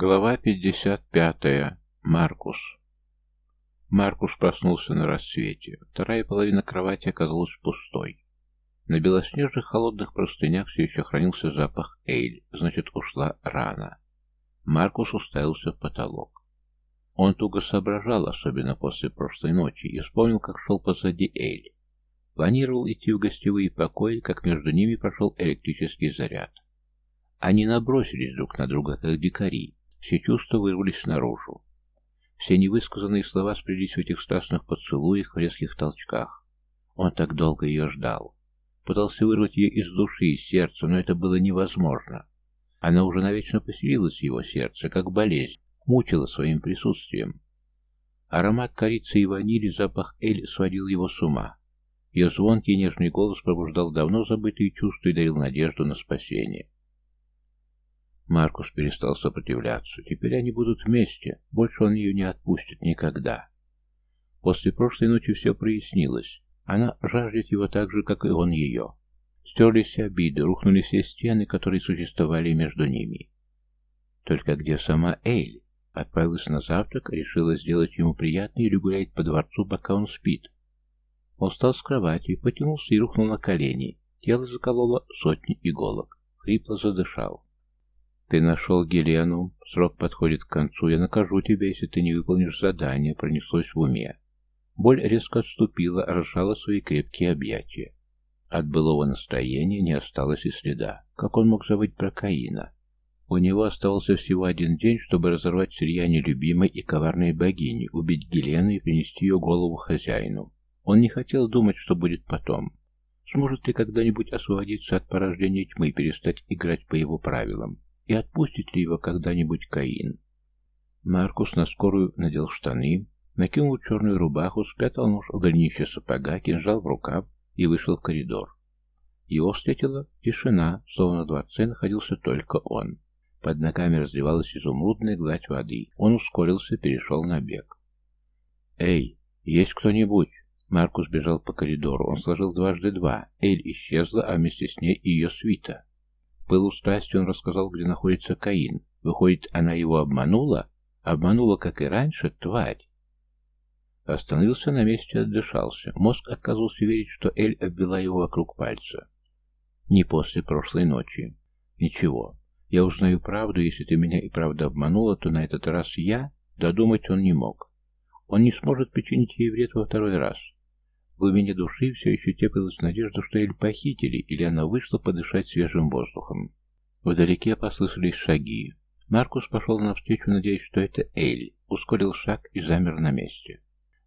Глава 55. Маркус. Маркус проснулся на рассвете. Вторая половина кровати оказалась пустой. На белоснежных холодных простынях все еще хранился запах эйль, значит, ушла рано. Маркус уставился в потолок. Он туго соображал, особенно после прошлой ночи, и вспомнил, как шел позади Эйль. Планировал идти в гостевые покои, как между ними прошел электрический заряд. Они набросились друг на друга, как дикари, все чувства вырвались наружу. Все невысказанные слова сплелись в этих страстных поцелуях, в резких толчках. Он так долго ее ждал. Пытался вырвать ее из души, из сердца, но это было невозможно. Она уже навечно поселилась в его сердце, как болезнь, мучила своим присутствием. Аромат корицы и ванили, запах эль сводил его с ума. Ее звонкий нежный голос пробуждал давно забытые чувства и дарил надежду на спасение. Маркус перестал сопротивляться. Теперь они будут вместе. Больше он ее не отпустит никогда. После прошлой ночи все прояснилось. Она жаждет его так же, как и он ее. Стерлись обиды, рухнули все стены, которые существовали между ними. Только где сама Эйль? Отправилась на завтрак, решила сделать ему приятно или гулять по дворцу, пока он спит. Он встал с кровати, потянулся и рухнул на колени. Тело закололо сотни иголок. Хрипло задышал. «Ты нашел Гелену. Срок подходит к концу. Я накажу тебя, если ты не выполнишь задание», — пронеслось в уме. Боль резко отступила, разжала свои крепкие объятия. От былого настроения не осталось и следа. Как он мог забыть про Каина? У него оставался всего один день, чтобы разорвать слияние любимой и коварной богини, убить Гелену и принести ее голову хозяину. Он не хотел думать, что будет потом. Сможет ли когда-нибудь освободиться от порождения тьмы и перестать играть по его правилам? И отпустит ли его когда-нибудь Каин? Маркус на скорую надел штаны, накинул черную рубаху, спрятал нож в голенище сапога, кинжал в рукав и вышел в коридор. Его встретила тишина, словно на дворце находился только он. Под ногами разливалась изумрудная гладь воды. Он ускорился, перешел на бег. «Эй, есть кто-нибудь?» Маркус бежал по коридору. Он сложил дважды два. Эль исчезла, а вместе с ней и ее свита пылу страсти он рассказал, где находится Каин. Выходит, она его обманула? Обманула, как и раньше, тварь. Остановился на месте, отдышался. Мозг отказывался верить, что Эль обвела его вокруг пальца. Не после прошлой ночи. Ничего. Я узнаю правду, если ты меня и правда обманула, то на этот раз я... Додумать он не мог. Он не сможет причинить ей вред во второй раз. В глубине души все еще теплилась надежда, что Эль похитили, или она вышла подышать свежим воздухом. Вдалеке послышались шаги. Маркус пошел навстречу, надеясь, что это Эль. Ускорил шаг и замер на месте.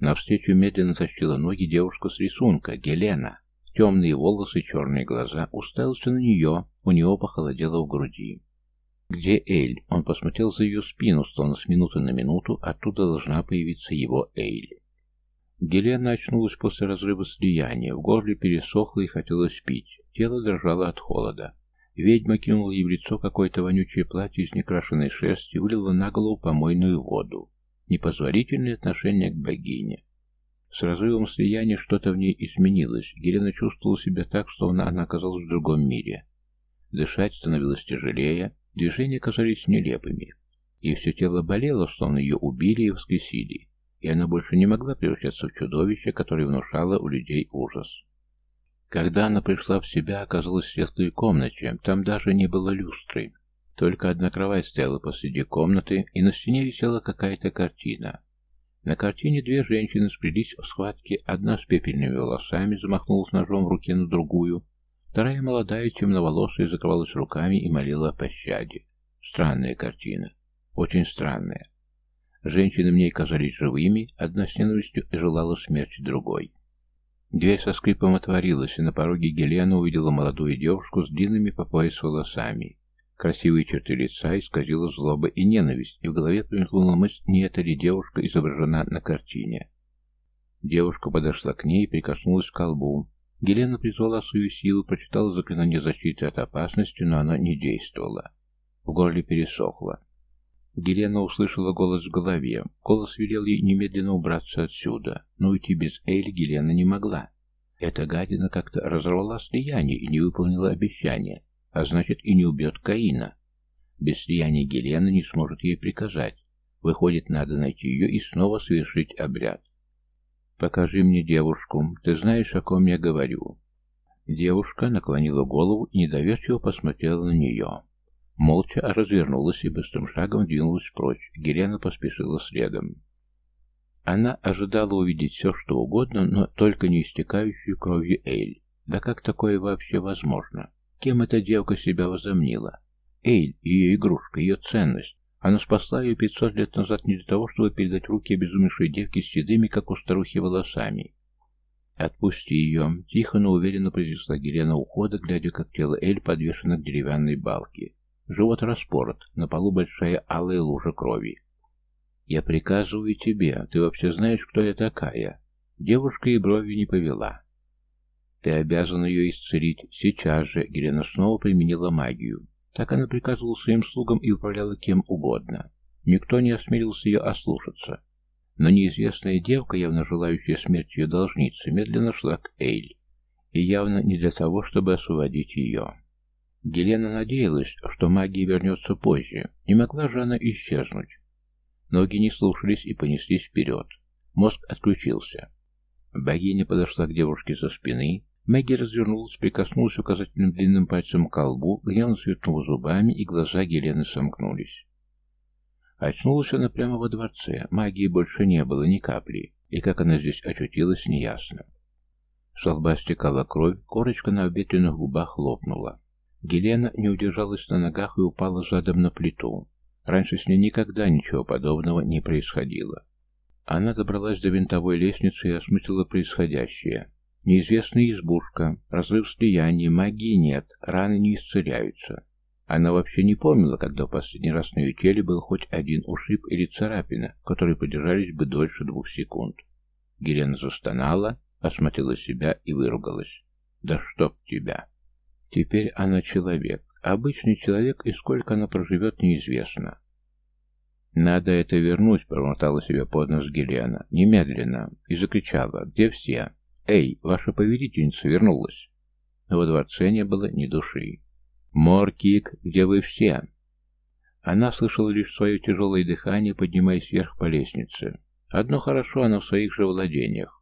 Навстречу медленно зачтила ноги девушка с рисунка, Гелена. Темные волосы, черные глаза. Уставился на нее, у него похолодело в груди. «Где Эль?» Он посмотрел за ее спину, словно с минуты на минуту оттуда должна появиться его Эль. Гелена очнулась после разрыва слияния, в горле пересохло и хотелось пить. Тело дрожало от холода. Ведьма кинула ей в лицо какое-то вонючее платье из некрашенной шерсти, вылила на голову помойную воду. Непозволительное отношение к богине. С разрывом слияния что-то в ней изменилось. Гелена чувствовала себя так, словно она оказалась в другом мире. Дышать становилось тяжелее, движения казались нелепыми. И все тело болело, словно ее убили и воскресили и она больше не могла превращаться в чудовище, которое внушало у людей ужас. Когда она пришла в себя, оказалась в светлой комнате, там даже не было люстры. Только одна кровать стояла посреди комнаты, и на стене висела какая-то картина. На картине две женщины сплелись в схватке, одна с пепельными волосами замахнулась ножом в руке на другую, вторая молодая темноволосая закрывалась руками и молила о пощаде. Странная картина. Очень странная. Женщины мне казались живыми, одна с ненавистью и желала смерти другой. Дверь со скрипом отворилась, и на пороге Гелена увидела молодую девушку с длинными по пояс волосами. Красивые черты лица исказила злоба и ненависть, и в голове промелькнула мысль, не эта ли девушка изображена на картине. Девушка подошла к ней и прикоснулась к колбу. Гелена призвала свою силу, прочитала заклинание защиты от опасности, но она не действовала. В горле пересохло. Гелена услышала голос в голове. Голос велел ей немедленно убраться отсюда, но уйти без Эйли Гелена не могла. Эта гадина как-то разорвала слияние и не выполнила обещание, а значит и не убьет Каина. Без слияния Гелена не сможет ей приказать. Выходит, надо найти ее и снова совершить обряд. «Покажи мне девушку. Ты знаешь, о ком я говорю». Девушка наклонила голову и недоверчиво посмотрела на нее. Молча развернулась и быстрым шагом двинулась прочь. Гелена поспешила следом. Она ожидала увидеть все, что угодно, но только не истекающую кровью Эйль. Да как такое вообще возможно? Кем эта девка себя возомнила? Эйль, ее игрушка, ее ценность. Она спасла ее пятьсот лет назад не для того, чтобы передать руки обезумевшей девке с седыми, как у старухи, волосами. «Отпусти ее», — тихо, но уверенно произнесла Гелена ухода, глядя, как тело Эль подвешено к деревянной балке. Живот распорот, на полу большая алая лужа крови. «Я приказываю тебе, ты вообще знаешь, кто я такая?» Девушка и брови не повела. «Ты обязан ее исцелить сейчас же», — Гелена снова применила магию. Так она приказывала своим слугам и управляла кем угодно. Никто не осмелился ее ослушаться. Но неизвестная девка, явно желающая смерти ее должницы, медленно шла к Эйль. И явно не для того, чтобы освободить ее. Гелена надеялась, что магия вернется позже. Не могла же она исчезнуть. Ноги не слушались и понеслись вперед. Мозг отключился. Богиня подошла к девушке со спины, Мэгги развернулась, прикоснулась указательным длинным пальцем к колбу, гневно сверкнула зубами, и глаза Гелены сомкнулись. Очнулась она прямо во дворце. Магии больше не было ни капли, и как она здесь очутилась, неясно. С лба стекала кровь, корочка на обветренных губах лопнула. Гелена не удержалась на ногах и упала задом на плиту. Раньше с ней никогда ничего подобного не происходило. Она добралась до винтовой лестницы и осмыслила происходящее. Неизвестная избушка, разрыв слияния, магии нет, раны не исцеляются. Она вообще не помнила, когда в последний раз на ее теле был хоть один ушиб или царапина, которые продержались бы дольше двух секунд. Гелена застонала, осмотрела себя и выругалась. «Да чтоб тебя!» Теперь она человек. Обычный человек, и сколько она проживет, неизвестно. «Надо это вернуть», — промотала себе под нос Гелена. «Немедленно!» И закричала. «Где все?» «Эй, ваша повелительница вернулась!» Но во дворце не было ни души. «Моркик, где вы все?» Она слышала лишь свое тяжелое дыхание, поднимаясь вверх по лестнице. Одно хорошо, она в своих же владениях.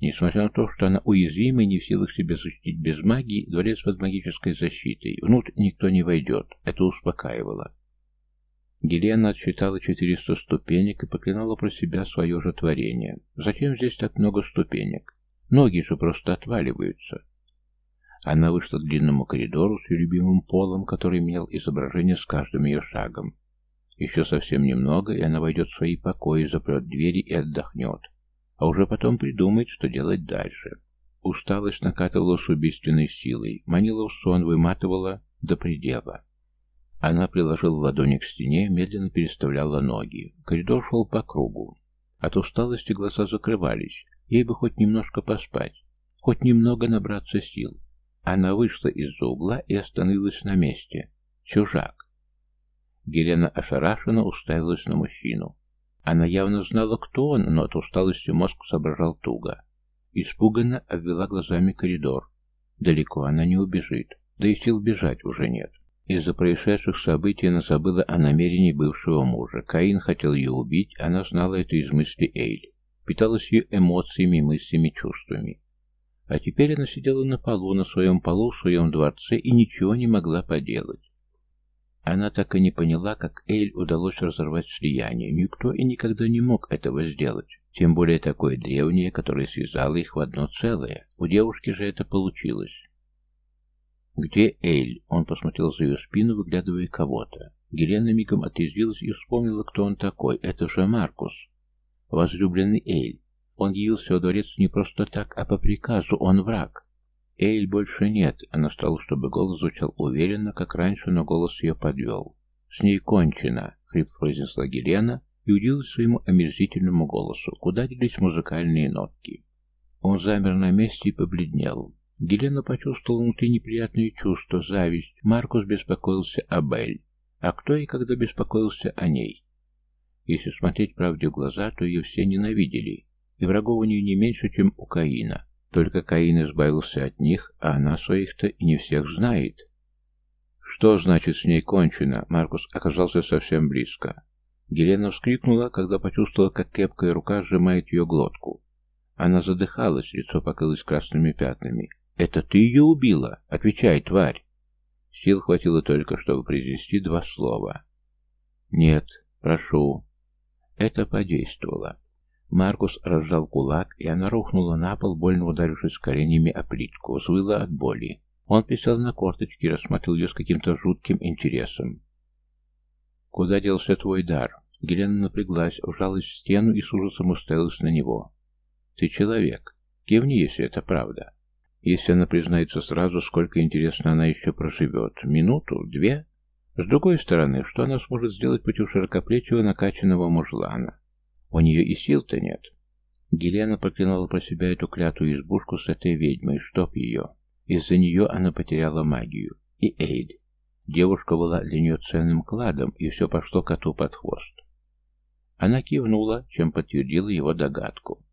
Несмотря на то, что она уязвима и не в силах себя защитить без магии, дворец под магической защитой. Внутрь никто не войдет. Это успокаивало. Гелена отсчитала 400 ступенек и поклинала про себя свое же творение. Зачем здесь так много ступенек? Ноги же просто отваливаются. Она вышла к длинному коридору с ее любимым полом, который менял изображение с каждым ее шагом. Еще совсем немного, и она войдет в свои покои, запрет двери и отдохнет. А уже потом придумает, что делать дальше. Усталость накатывала с убийственной силой, манила в сон, выматывала до предела. Она приложила ладони к стене, медленно переставляла ноги. Коридор шел по кругу. От усталости глаза закрывались, Ей бы хоть немножко поспать, хоть немного набраться сил. Она вышла из-за угла и остановилась на месте. Чужак. Гелена ошарашенно уставилась на мужчину. Она явно знала, кто он, но от усталости мозг соображал туго. Испуганно обвела глазами коридор. Далеко она не убежит, да и сил бежать уже нет. Из-за происшедших событий она забыла о намерении бывшего мужа. Каин хотел ее убить, она знала это из мысли Эйли питалась ее эмоциями, мыслями, чувствами. А теперь она сидела на полу, на своем полу, в своем дворце и ничего не могла поделать. Она так и не поняла, как Эйль удалось разорвать слияние. Никто и никогда не мог этого сделать. Тем более такое древнее, которое связало их в одно целое. У девушки же это получилось. «Где Эйль?» Он посмотрел за ее спину, выглядывая кого-то. Гелена мигом отрезвилась и вспомнила, кто он такой. Это же Маркус. Возлюбленный Эйль. Он явился во дворец не просто так, а по приказу. Он враг. Эйль больше нет. Она стала, чтобы голос звучал уверенно, как раньше, но голос ее подвел. «С ней кончено», — хрипло произнесла Гелена и удивилась своему омерзительному голосу. Куда делись музыкальные нотки? Он замер на месте и побледнел. Гелена почувствовала внутри неприятные чувства, зависть. Маркус беспокоился об Эль. А кто и когда беспокоился о ней? Если смотреть правде в глаза, то ее все ненавидели, и врагов у нее не меньше, чем у Каина. Только Каин избавился от них, а она своих-то и не всех знает. Что значит с ней кончено? Маркус оказался совсем близко. Гелена вскрикнула, когда почувствовала, как кепкая рука сжимает ее глотку. Она задыхалась, лицо покрылось красными пятнами. «Это ты ее убила? Отвечай, тварь!» Сил хватило только, чтобы произнести два слова. «Нет, прошу». Это подействовало. Маркус разжал кулак, и она рухнула на пол, больно ударившись коленями о плитку, взвыла от боли. Он присел на корточки и рассмотрел ее с каким-то жутким интересом. «Куда делся твой дар?» Гелена напряглась, вжалась в стену и с ужасом уставилась на него. «Ты человек. Кивни, если это правда. Если она признается сразу, сколько, интересно, она еще проживет. Минуту? Две?» С другой стороны, что она сможет сделать против широкоплечего накачанного мужлана? У нее и сил-то нет. Гелена проклинала про себя эту клятую избушку с этой ведьмой, чтоб ее. Из-за нее она потеряла магию. И Эйд. Девушка была для нее ценным кладом, и все пошло коту под хвост. Она кивнула, чем подтвердила его догадку.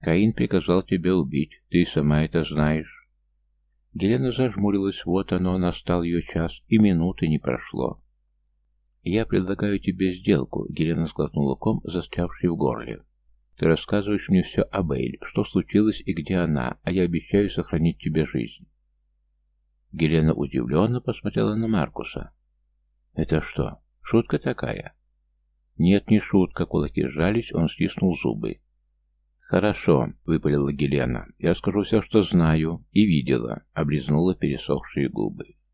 «Каин приказал тебя убить, ты сама это знаешь». Гелена зажмурилась, вот оно, настал ее час, и минуты не прошло. «Я предлагаю тебе сделку», — Гелена сглотнула ком, застрявший в горле. Ты рассказываешь мне все об Эйль, что случилось и где она, а я обещаю сохранить тебе жизнь. Гелена удивленно посмотрела на Маркуса. Это что, шутка такая? Нет, не шутка, кулаки сжались, он стиснул зубы. «Хорошо», — выпалила Гелена. «Я скажу все, что знаю и видела», — облизнула пересохшие губы.